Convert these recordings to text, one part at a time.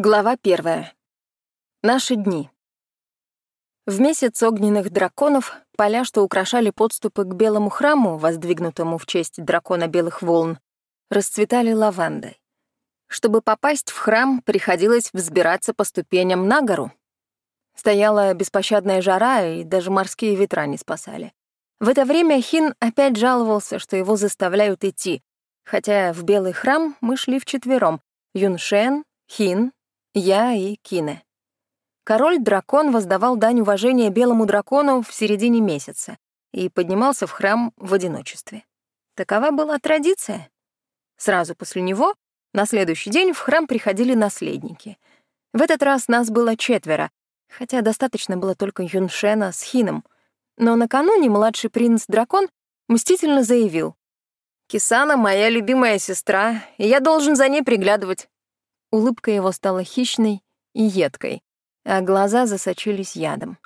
Глава первая. Наши дни. В месяц огненных драконов поля, что украшали подступы к белому храму, воздвигнутому в честь дракона белых волн, расцветали лавандой. Чтобы попасть в храм, приходилось взбираться по ступеням на гору. Стояла беспощадная жара, и даже морские ветра не спасали. В это время Хин опять жаловался, что его заставляют идти, хотя в белый храм мы шли вчетвером — Юншен, Хин, я и Кине. Король-дракон воздавал дань уважения белому дракону в середине месяца и поднимался в храм в одиночестве. Такова была традиция. Сразу после него, на следующий день, в храм приходили наследники. В этот раз нас было четверо, хотя достаточно было только Юншена с Хином. Но накануне младший принц-дракон мстительно заявил. «Кисана — моя любимая сестра, и я должен за ней приглядывать. Улыбка его стала хищной и едкой, а глаза засочились ядом.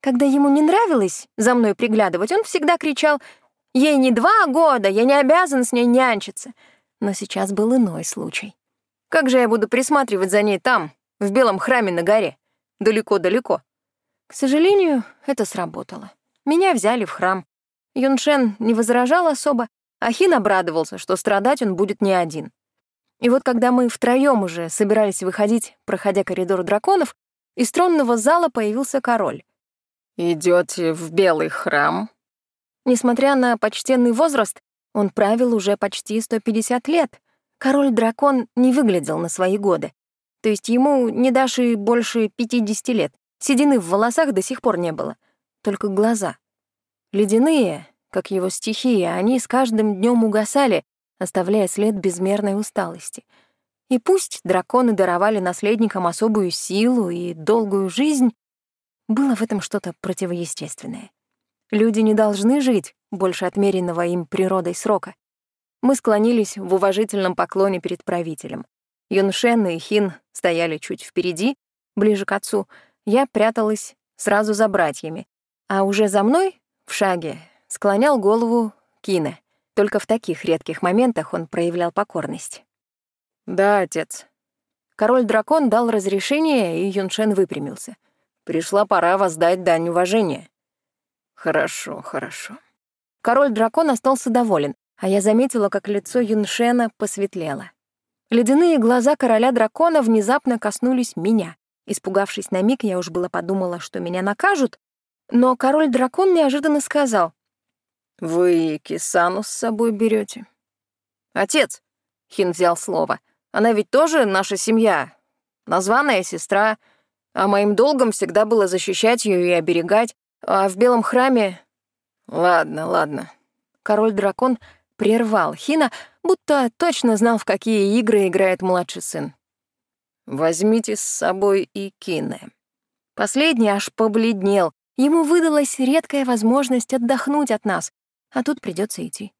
Когда ему не нравилось за мной приглядывать, он всегда кричал «Ей не два года, я не обязан с ней нянчиться». Но сейчас был иной случай. Как же я буду присматривать за ней там, в белом храме на горе? Далеко-далеко. К сожалению, это сработало. Меня взяли в храм. Юншен не возражал особо, а Хин обрадовался, что страдать он будет не один. И вот когда мы втроем уже собирались выходить, проходя коридор драконов, из тронного зала появился король. Идете в белый храм?» Несмотря на почтенный возраст, он правил уже почти 150 лет. Король-дракон не выглядел на свои годы. То есть ему не дашь и больше 50 лет. Седины в волосах до сих пор не было. Только глаза. Ледяные, как его стихии, они с каждым днем угасали, оставляя след безмерной усталости. И пусть драконы даровали наследникам особую силу и долгую жизнь, было в этом что-то противоестественное. Люди не должны жить больше отмеренного им природой срока. Мы склонились в уважительном поклоне перед правителем. Юншен и Хин стояли чуть впереди, ближе к отцу. Я пряталась сразу за братьями, а уже за мной, в шаге, склонял голову Кине. Только в таких редких моментах он проявлял покорность. «Да, отец». Король-дракон дал разрешение, и Юншен выпрямился. «Пришла пора воздать дань уважения». «Хорошо, хорошо». Король-дракон остался доволен, а я заметила, как лицо Юншена посветлело. Ледяные глаза короля-дракона внезапно коснулись меня. Испугавшись на миг, я уж было подумала, что меня накажут, но король-дракон неожиданно сказал, «Вы Кисану с собой берете? «Отец», — Хин взял слово, — «она ведь тоже наша семья, названная сестра, а моим долгом всегда было защищать ее и оберегать, а в Белом храме...» «Ладно, ладно». Король-дракон прервал Хина, будто точно знал, в какие игры играет младший сын. «Возьмите с собой и Кине». Последний аж побледнел. Ему выдалась редкая возможность отдохнуть от нас, а тут придется идти.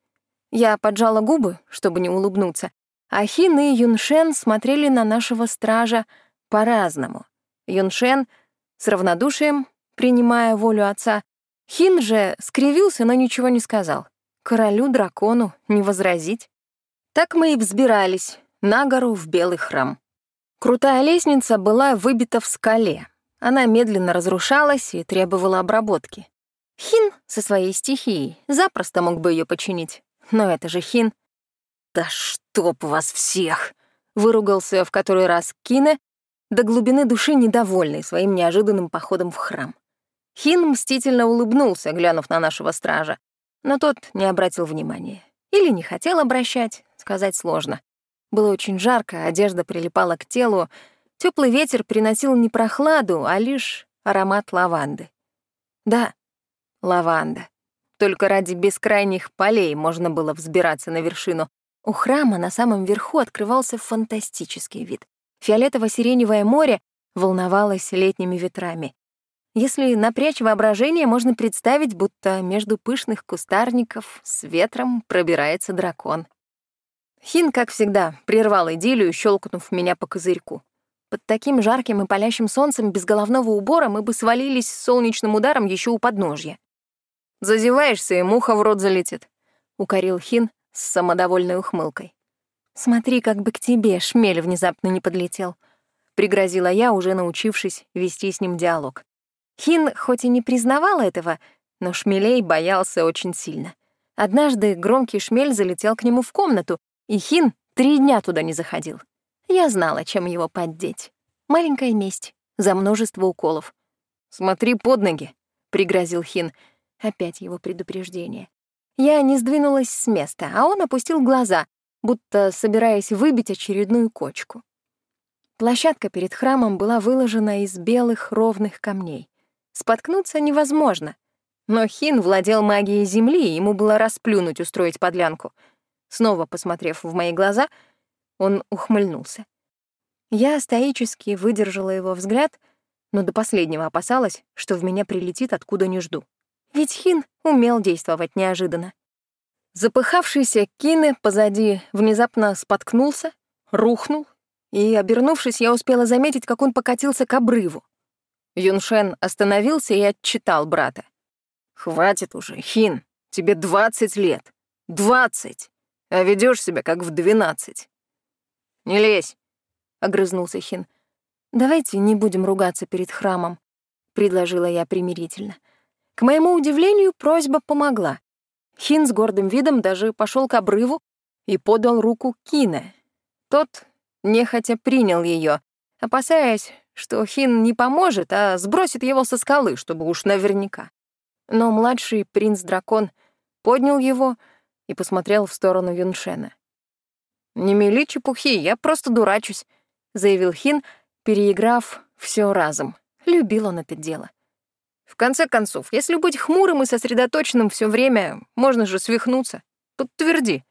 Я поджала губы, чтобы не улыбнуться, а Хин и Юншен смотрели на нашего стража по-разному. Юншен с равнодушием, принимая волю отца, Хин же скривился, но ничего не сказал. Королю-дракону не возразить. Так мы и взбирались на гору в Белый храм. Крутая лестница была выбита в скале. Она медленно разрушалась и требовала обработки. Хин со своей стихией запросто мог бы ее починить. Но это же Хин. «Да чтоб вас всех!» — выругался в который раз Кине, до глубины души недовольный своим неожиданным походом в храм. Хин мстительно улыбнулся, глянув на нашего стража, но тот не обратил внимания. Или не хотел обращать, сказать сложно. Было очень жарко, одежда прилипала к телу, теплый ветер приносил не прохладу, а лишь аромат лаванды. Да, лаванда. Только ради бескрайних полей можно было взбираться на вершину. У храма на самом верху открывался фантастический вид. Фиолетово-сиреневое море волновалось летними ветрами. Если напрячь воображение, можно представить, будто между пышных кустарников с ветром пробирается дракон. Хин, как всегда, прервал идиллию, щелкнув меня по козырьку. Под таким жарким и палящим солнцем без головного убора мы бы свалились с солнечным ударом еще у подножья. Зазеваешься, и муха в рот залетит», — укорил Хин с самодовольной ухмылкой. «Смотри, как бы к тебе шмель внезапно не подлетел». — пригрозила я, уже научившись вести с ним диалог. Хин хоть и не признавал этого, но шмелей боялся очень сильно. Однажды громкий шмель залетел к нему в комнату, и Хин три дня туда не заходил. Я знала, чем его поддеть. Маленькая месть за множество уколов. «Смотри под ноги», — пригрозил Хин. Опять его предупреждение. Я не сдвинулась с места, а он опустил глаза, будто собираясь выбить очередную кочку. Площадка перед храмом была выложена из белых ровных камней. Споткнуться невозможно. Но Хин владел магией земли, и ему было расплюнуть устроить подлянку. Снова посмотрев в мои глаза, он ухмыльнулся. Я стоически выдержала его взгляд, но до последнего опасалась, что в меня прилетит откуда не жду. Ведь Хин умел действовать неожиданно. Запыхавшийся Кине позади внезапно споткнулся, рухнул, и, обернувшись, я успела заметить, как он покатился к обрыву. Юншен остановился и отчитал брата. «Хватит уже, Хин, тебе двадцать лет. Двадцать! А ведешь себя, как в двенадцать. Не лезь!» — огрызнулся Хин. «Давайте не будем ругаться перед храмом», — предложила я примирительно. К моему удивлению, просьба помогла. Хин с гордым видом даже пошел к обрыву и подал руку Кине. Тот нехотя принял ее, опасаясь, что Хин не поможет, а сбросит его со скалы, чтобы уж наверняка. Но младший принц-дракон поднял его и посмотрел в сторону Юншена. «Не мели чепухи, я просто дурачусь», — заявил Хин, переиграв все разом. Любил он это дело. В конце концов, если быть хмурым и сосредоточенным все время, можно же свихнуться. Подтверди.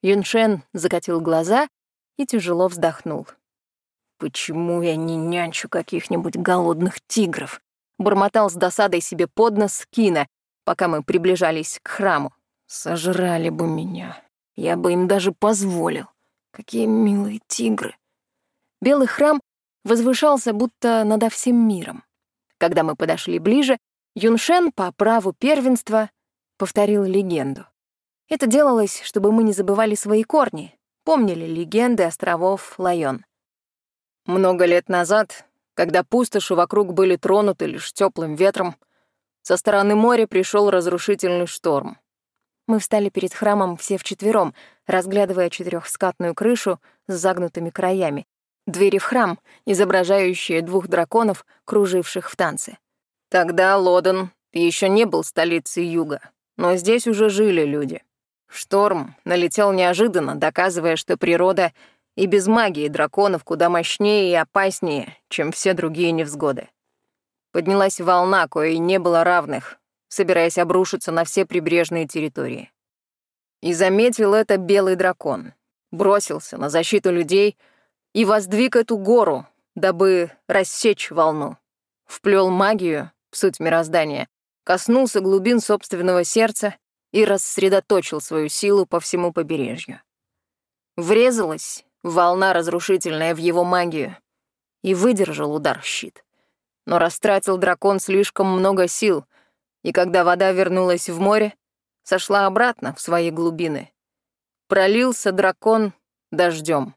Юншен закатил глаза и тяжело вздохнул. «Почему я не нянчу каких-нибудь голодных тигров?» Бормотал с досадой себе под нос Кина, пока мы приближались к храму. «Сожрали бы меня. Я бы им даже позволил. Какие милые тигры!» Белый храм возвышался будто над всем миром. Когда мы подошли ближе, Юншен по праву первенства повторил легенду. Это делалось, чтобы мы не забывали свои корни, помнили легенды островов Лайон. Много лет назад, когда пустоши вокруг были тронуты лишь теплым ветром, со стороны моря пришел разрушительный шторм. Мы встали перед храмом все вчетвером, разглядывая четырехскатную крышу с загнутыми краями, двери в храм, изображающие двух драконов, круживших в танце. Тогда Лодон еще не был столицей юга, но здесь уже жили люди. Шторм налетел неожиданно, доказывая, что природа и без магии драконов куда мощнее и опаснее, чем все другие невзгоды. Поднялась волна, кое не было равных, собираясь обрушиться на все прибрежные территории. И заметил это белый дракон. Бросился на защиту людей — и воздвиг эту гору, дабы рассечь волну. Вплел магию в суть мироздания, коснулся глубин собственного сердца и рассредоточил свою силу по всему побережью. Врезалась волна разрушительная в его магию и выдержал удар щит. Но растратил дракон слишком много сил, и когда вода вернулась в море, сошла обратно в свои глубины. Пролился дракон дождем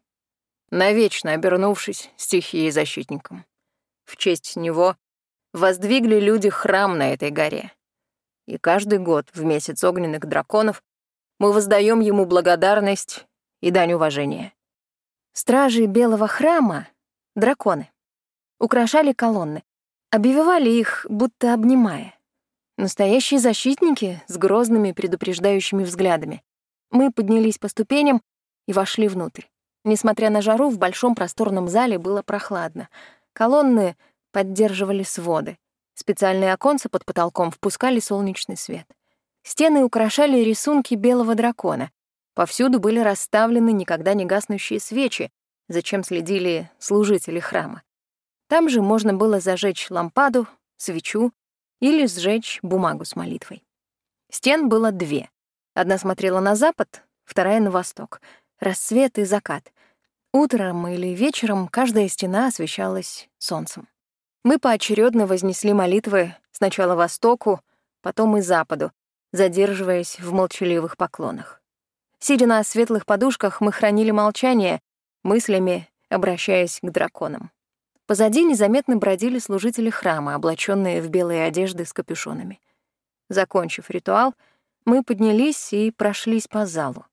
навечно обернувшись стихией защитником. В честь него воздвигли люди храм на этой горе. И каждый год в месяц огненных драконов мы воздаем ему благодарность и дань уважения. Стражи Белого храма — драконы. Украшали колонны, обвивали их, будто обнимая. Настоящие защитники с грозными предупреждающими взглядами. Мы поднялись по ступеням и вошли внутрь. Несмотря на жару, в большом просторном зале было прохладно. Колонны поддерживали своды. Специальные оконца под потолком впускали солнечный свет. Стены украшали рисунки белого дракона. Повсюду были расставлены никогда не гаснущие свечи, зачем следили служители храма. Там же можно было зажечь лампаду, свечу или сжечь бумагу с молитвой. Стен было две. Одна смотрела на запад, вторая — на восток — рассвет и закат. Утром или вечером каждая стена освещалась солнцем. Мы поочередно вознесли молитвы сначала востоку, потом и западу, задерживаясь в молчаливых поклонах. Сидя на светлых подушках, мы хранили молчание, мыслями обращаясь к драконам. Позади незаметно бродили служители храма, облаченные в белые одежды с капюшонами. Закончив ритуал, мы поднялись и прошлись по залу.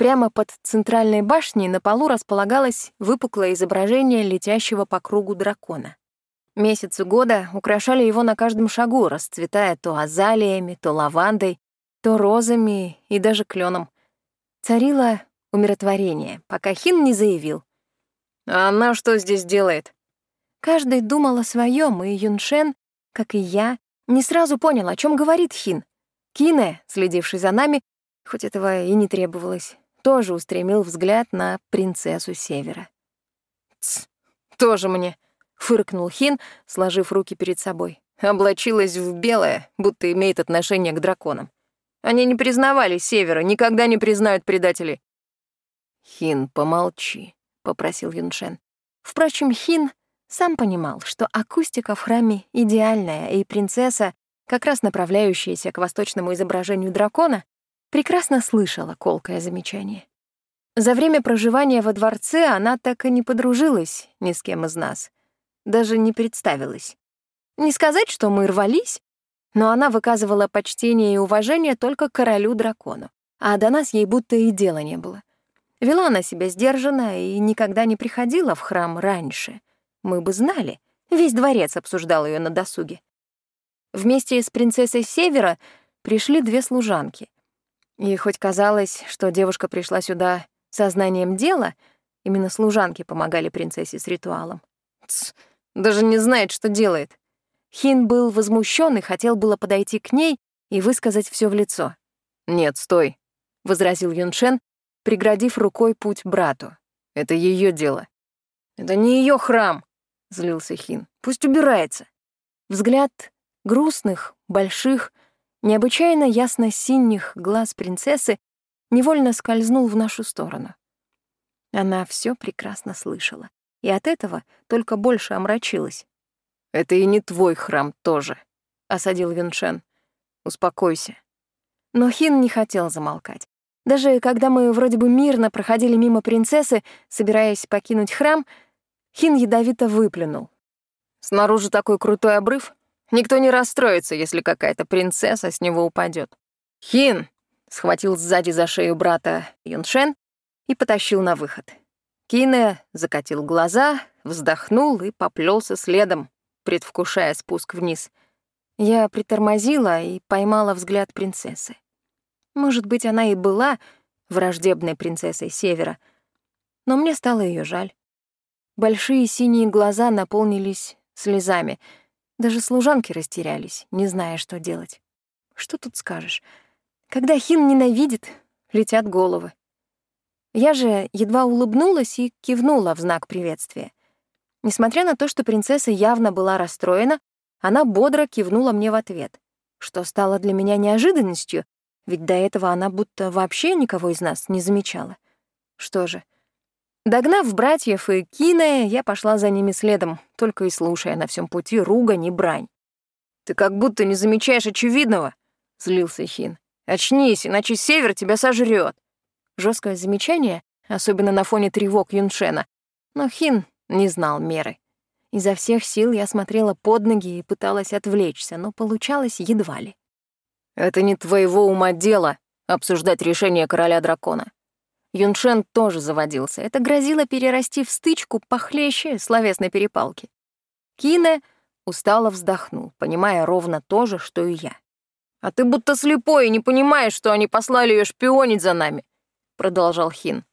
Прямо под центральной башней на полу располагалось выпуклое изображение летящего по кругу дракона. Месяцы года украшали его на каждом шагу, расцветая то азалиями, то лавандой, то розами и даже кленом. Царило умиротворение, пока Хин не заявил. «А она что здесь делает?» Каждый думал о своем, и Юншен, как и я, не сразу понял, о чем говорит Хин. Кине, следивший за нами, хоть этого и не требовалось, тоже устремил взгляд на принцессу Севера. «Тсс, тоже мне», — фыркнул Хин, сложив руки перед собой. Облачилась в белое, будто имеет отношение к драконам. Они не признавали Севера, никогда не признают предателей. «Хин, помолчи», — попросил Юншен. Впрочем, Хин сам понимал, что акустика в храме идеальная, и принцесса, как раз направляющаяся к восточному изображению дракона, прекрасно слышала колкое замечание. За время проживания во дворце она так и не подружилась ни с кем из нас, даже не представилась. Не сказать, что мы рвались, но она выказывала почтение и уважение только королю-дракону, а до нас ей будто и дела не было. Вела она себя сдержанно и никогда не приходила в храм раньше. Мы бы знали. Весь дворец обсуждал ее на досуге. Вместе с принцессой Севера пришли две служанки. И хоть казалось, что девушка пришла сюда сознанием дела, именно служанки помогали принцессе с ритуалом. Тс, даже не знает, что делает. Хин был возмущен и хотел было подойти к ней и высказать все в лицо. «Нет, стой», — возразил Юншен, преградив рукой путь брату. «Это ее дело». «Это не ее храм», — злился Хин. «Пусть убирается». Взгляд грустных, больших, необычайно ясно-синих глаз принцессы невольно скользнул в нашу сторону. Она все прекрасно слышала, и от этого только больше омрачилась. «Это и не твой храм тоже», — осадил Виншен. «Успокойся». Но Хин не хотел замолкать. Даже когда мы вроде бы мирно проходили мимо принцессы, собираясь покинуть храм, Хин ядовито выплюнул. «Снаружи такой крутой обрыв. Никто не расстроится, если какая-то принцесса с него упадет. «Хин!» — схватил сзади за шею брата Юншен и потащил на выход. Кине закатил глаза, вздохнул и поплелся следом, предвкушая спуск вниз. Я притормозила и поймала взгляд принцессы. Может быть, она и была враждебной принцессой Севера, но мне стало ее жаль. Большие синие глаза наполнились слезами. Даже служанки растерялись, не зная, что делать. Что тут скажешь? Когда Хин ненавидит, летят головы. Я же едва улыбнулась и кивнула в знак приветствия. Несмотря на то, что принцесса явно была расстроена, она бодро кивнула мне в ответ, что стало для меня неожиданностью, ведь до этого она будто вообще никого из нас не замечала. Что же, догнав братьев и Киная, я пошла за ними следом, только и слушая на всем пути ругань и брань. «Ты как будто не замечаешь очевидного», — злился Хин. «Очнись, иначе север тебя сожрет. Жесткое замечание, особенно на фоне тревог Юншена, но Хин не знал меры. Изо всех сил я смотрела под ноги и пыталась отвлечься, но получалось едва ли. Это не твоего ума дело — обсуждать решение короля дракона. Юншен тоже заводился. Это грозило перерасти в стычку похлеще словесной перепалки. Кине устало вздохнул, понимая ровно то же, что и я. «А ты будто слепой и не понимаешь, что они послали ее шпионить за нами», — продолжал Хин.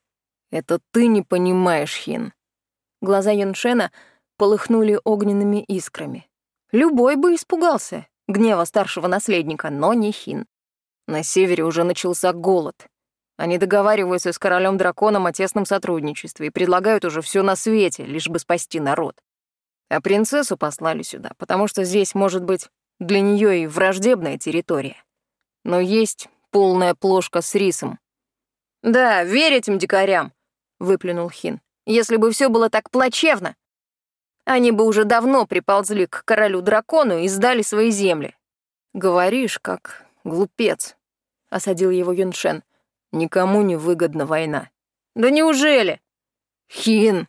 «Это ты не понимаешь, Хин». Глаза Юншена полыхнули огненными искрами. Любой бы испугался, гнева старшего наследника, но не Хин. На севере уже начался голод. Они договариваются с королем-драконом о тесном сотрудничестве и предлагают уже все на свете, лишь бы спасти народ. А принцессу послали сюда, потому что здесь может быть для нее и враждебная территория. Но есть полная плошка с рисом. «Да, верь этим дикарям», — выплюнул Хин. «Если бы все было так плачевно, они бы уже давно приползли к королю-дракону и сдали свои земли. Говоришь, как глупец, — осадил его Юншен. Никому не выгодна война. Да неужели? Хин,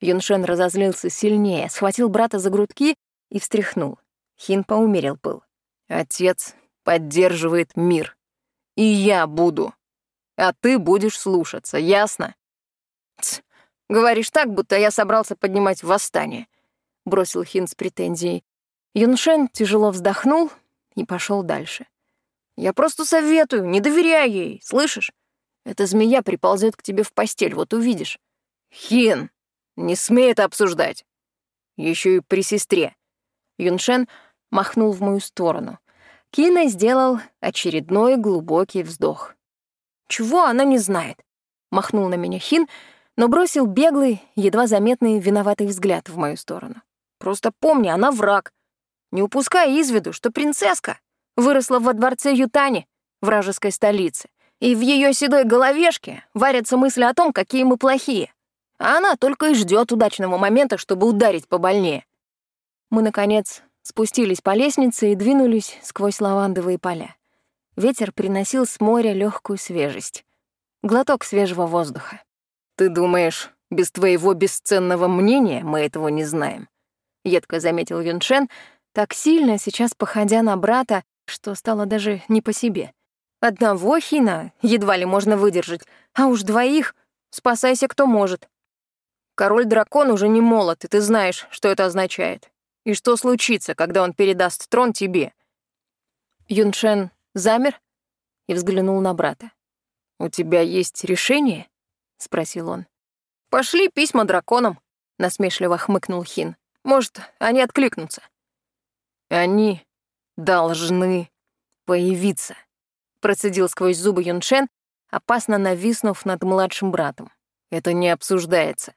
Юншен разозлился сильнее, схватил брата за грудки и встряхнул. Хин поумерил пыл. «Отец поддерживает мир. И я буду. А ты будешь слушаться, ясно?» «Тсс, говоришь так, будто я собрался поднимать восстание», — бросил Хин с претензией. Юншен тяжело вздохнул и пошел дальше. «Я просто советую, не доверяй ей, слышишь? Эта змея приползет к тебе в постель, вот увидишь». «Хин, не смей это обсуждать. Еще и при сестре». Юншен махнул в мою сторону. Кина сделал очередной глубокий вздох. «Чего она не знает?» — махнул на меня Хин, но бросил беглый, едва заметный виноватый взгляд в мою сторону. «Просто помни, она враг. Не упускай из виду, что принцесска выросла во дворце Ютани, вражеской столице, и в ее седой головешке варятся мысли о том, какие мы плохие. А она только и ждет удачного момента, чтобы ударить побольнее. Мы, наконец, спустились по лестнице и двинулись сквозь лавандовые поля. Ветер приносил с моря легкую свежесть. Глоток свежего воздуха. «Ты думаешь, без твоего бесценного мнения мы этого не знаем?» — едко заметил Юншен, так сильно сейчас походя на брата, что стало даже не по себе. Одного хина едва ли можно выдержать, а уж двоих спасайся кто может. Король-дракон уже не молод, и ты знаешь, что это означает. И что случится, когда он передаст трон тебе?» Юншен замер и взглянул на брата. «У тебя есть решение?» — спросил он. «Пошли письма драконам», — насмешливо хмыкнул Хин. «Может, они откликнутся». «Они должны появиться», — процедил сквозь зубы Юншен, опасно нависнув над младшим братом. «Это не обсуждается.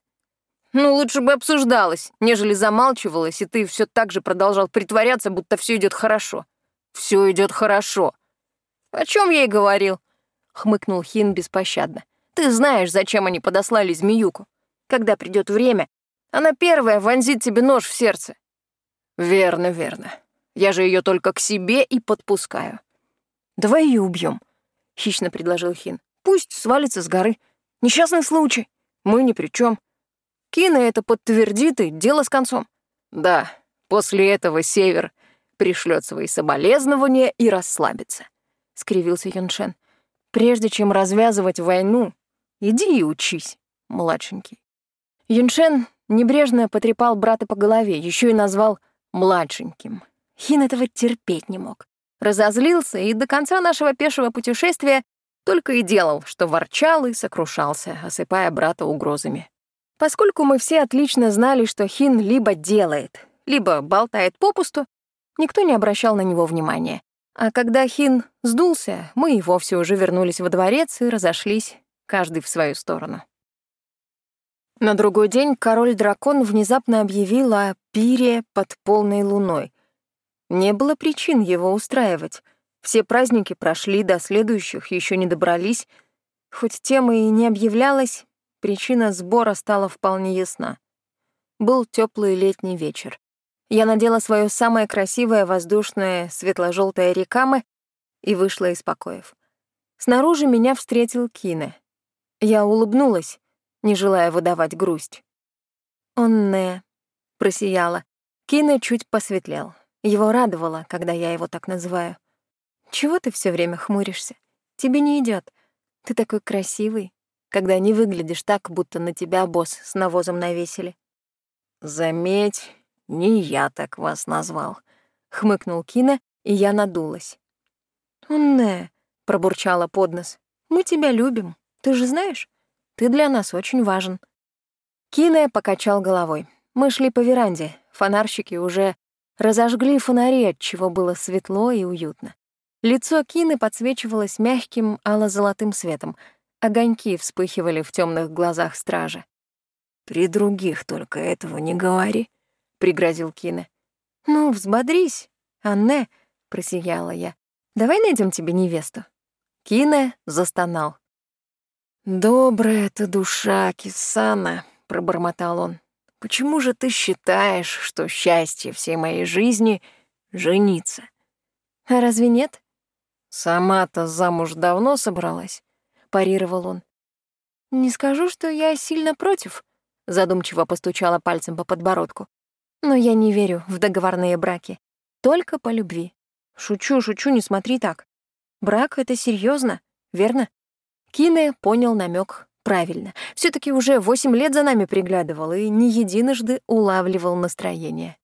Ну, лучше бы обсуждалось, нежели замалчивалось, и ты все так же продолжал притворяться, будто все идет хорошо. Все идет хорошо. О чем я и говорил, хмыкнул Хин беспощадно. Ты знаешь, зачем они подослали змеюку. Когда придет время, она первая вонзит тебе нож в сердце. Верно, верно. Я же ее только к себе и подпускаю. Давай ее убьем, хищно предложил Хин. Пусть свалится с горы. Несчастный случай. Мы ни при чем. Кина это подтвердит, и дело с концом. Да, после этого Север пришлет свои соболезнования и расслабится, — скривился Юншен. Прежде чем развязывать войну, иди и учись, младшенький. Юншен небрежно потрепал брата по голове, еще и назвал младшеньким. Хин этого терпеть не мог. Разозлился и до конца нашего пешего путешествия только и делал, что ворчал и сокрушался, осыпая брата угрозами. Поскольку мы все отлично знали, что Хин либо делает, либо болтает попусту, никто не обращал на него внимания. А когда Хин сдулся, мы и вовсе уже вернулись во дворец и разошлись, каждый в свою сторону. На другой день король-дракон внезапно объявил о пире под полной луной. Не было причин его устраивать. Все праздники прошли, до следующих еще не добрались. Хоть тема и не объявлялась, Причина сбора стала вполне ясна. Был теплый летний вечер. Я надела свое самое красивое воздушное светло-желтое рекамы и вышла из покоев. Снаружи меня встретил Кине. Я улыбнулась, не желая выдавать грусть. «Он не», — просияла. Кине чуть посветлел. Его радовало, когда я его так называю. «Чего ты все время хмуришься? Тебе не идет. Ты такой красивый, когда не выглядишь так, будто на тебя босс с навозом навесили. «Заметь, не я так вас назвал», — хмыкнул Кина, и я надулась. «Унне», — пробурчала под нос, — «мы тебя любим, ты же знаешь? Ты для нас очень важен». Кина покачал головой. Мы шли по веранде, фонарщики уже разожгли фонари, от чего было светло и уютно. Лицо Кины подсвечивалось мягким ало-золотым светом — Огоньки вспыхивали в темных глазах стража. «При других только этого не говори», — пригрозил Кина. «Ну, взбодрись, Анне», — просияла я. «Давай найдем тебе невесту». Кина застонал. «Добрая ты душа, Кисана», — пробормотал он. «Почему же ты считаешь, что счастье всей моей жизни — жениться?» «А разве нет?» «Сама-то замуж давно собралась?» парировал он. «Не скажу, что я сильно против», — задумчиво постучала пальцем по подбородку. Но я не верю в договорные браки. Только по любви. Шучу, шучу, не смотри так. Брак — это серьезно, верно? Кине понял намек правильно. все таки уже восемь лет за нами приглядывал и не единожды улавливал настроение.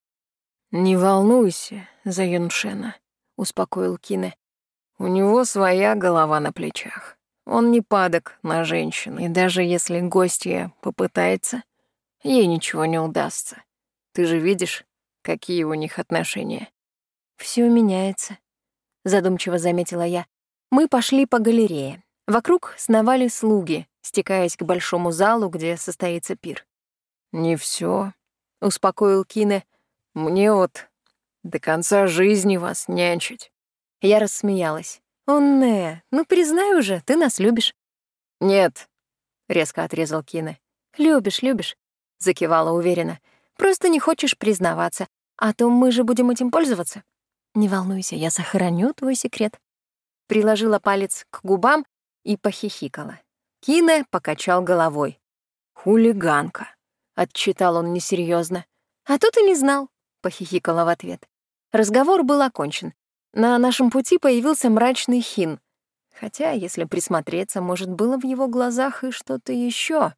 «Не волнуйся за Юншена», — успокоил Кине. «У него своя голова на плечах. Он не падок на женщин, и даже если гостья попытается, ей ничего не удастся. Ты же видишь, какие у них отношения. Все меняется, задумчиво заметила я. Мы пошли по галерее. Вокруг сновали слуги, стекаясь к большому залу, где состоится пир. Не все, успокоил Кине. Мне вот до конца жизни вас нянчить. Я рассмеялась. «Он не, ну признай уже, ты нас любишь». «Нет», — резко отрезал Кине. «Любишь, любишь», — закивала уверенно. Просто не хочешь признаваться, а то мы же будем этим пользоваться. Не волнуйся, я сохраню твой секрет. Приложила палец к губам и похихикала. Кине покачал головой. «Хулиганка», — отчитал он несерьезно. «А тут и не знал», — похихикала в ответ. Разговор был окончен. На нашем пути появился мрачный хин. Хотя, если присмотреться, может, было в его глазах и что-то еще.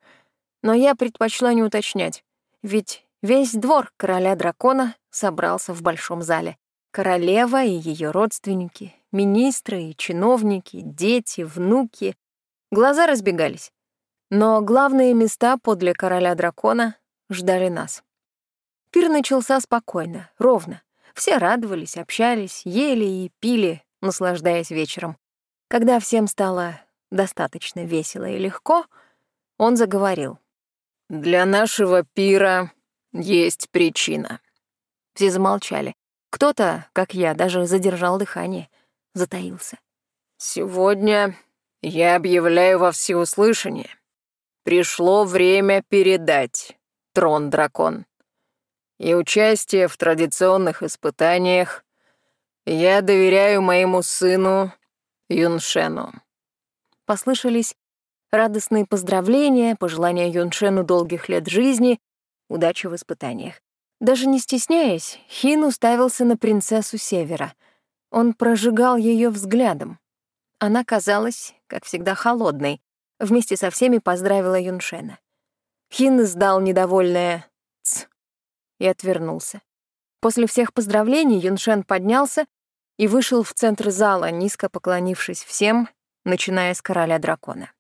Но я предпочла не уточнять. Ведь Весь двор короля дракона собрался в большом зале. Королева и ее родственники, министры и чиновники, дети, внуки. Глаза разбегались. Но главные места подле короля дракона ждали нас. Пир начался спокойно, ровно. Все радовались, общались, ели и пили, наслаждаясь вечером. Когда всем стало достаточно весело и легко, он заговорил. «Для нашего пира есть причина. Все замолчали. Кто-то, как я, даже задержал дыхание, затаился. Сегодня я объявляю во всеуслышание. Пришло время передать трон-дракон. И участие в традиционных испытаниях я доверяю моему сыну Юншену. Послышались радостные поздравления, пожелания Юншену долгих лет жизни удачи в испытаниях. Даже не стесняясь, Хин уставился на принцессу Севера. Он прожигал ее взглядом. Она казалась, как всегда, холодной. Вместе со всеми поздравила Юншена. Хин издал недовольное «ц» и отвернулся. После всех поздравлений Юншен поднялся и вышел в центр зала, низко поклонившись всем, начиная с короля дракона.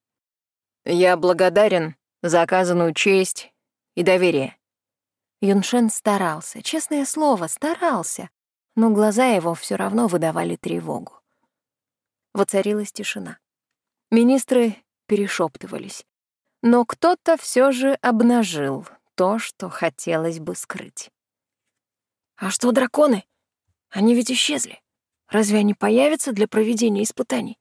«Я благодарен за оказанную честь и доверие», Юншен старался, честное слово, старался, но глаза его все равно выдавали тревогу. Воцарилась тишина. Министры перешептывались, но кто-то все же обнажил то, что хотелось бы скрыть. «А что драконы? Они ведь исчезли. Разве они появятся для проведения испытаний?»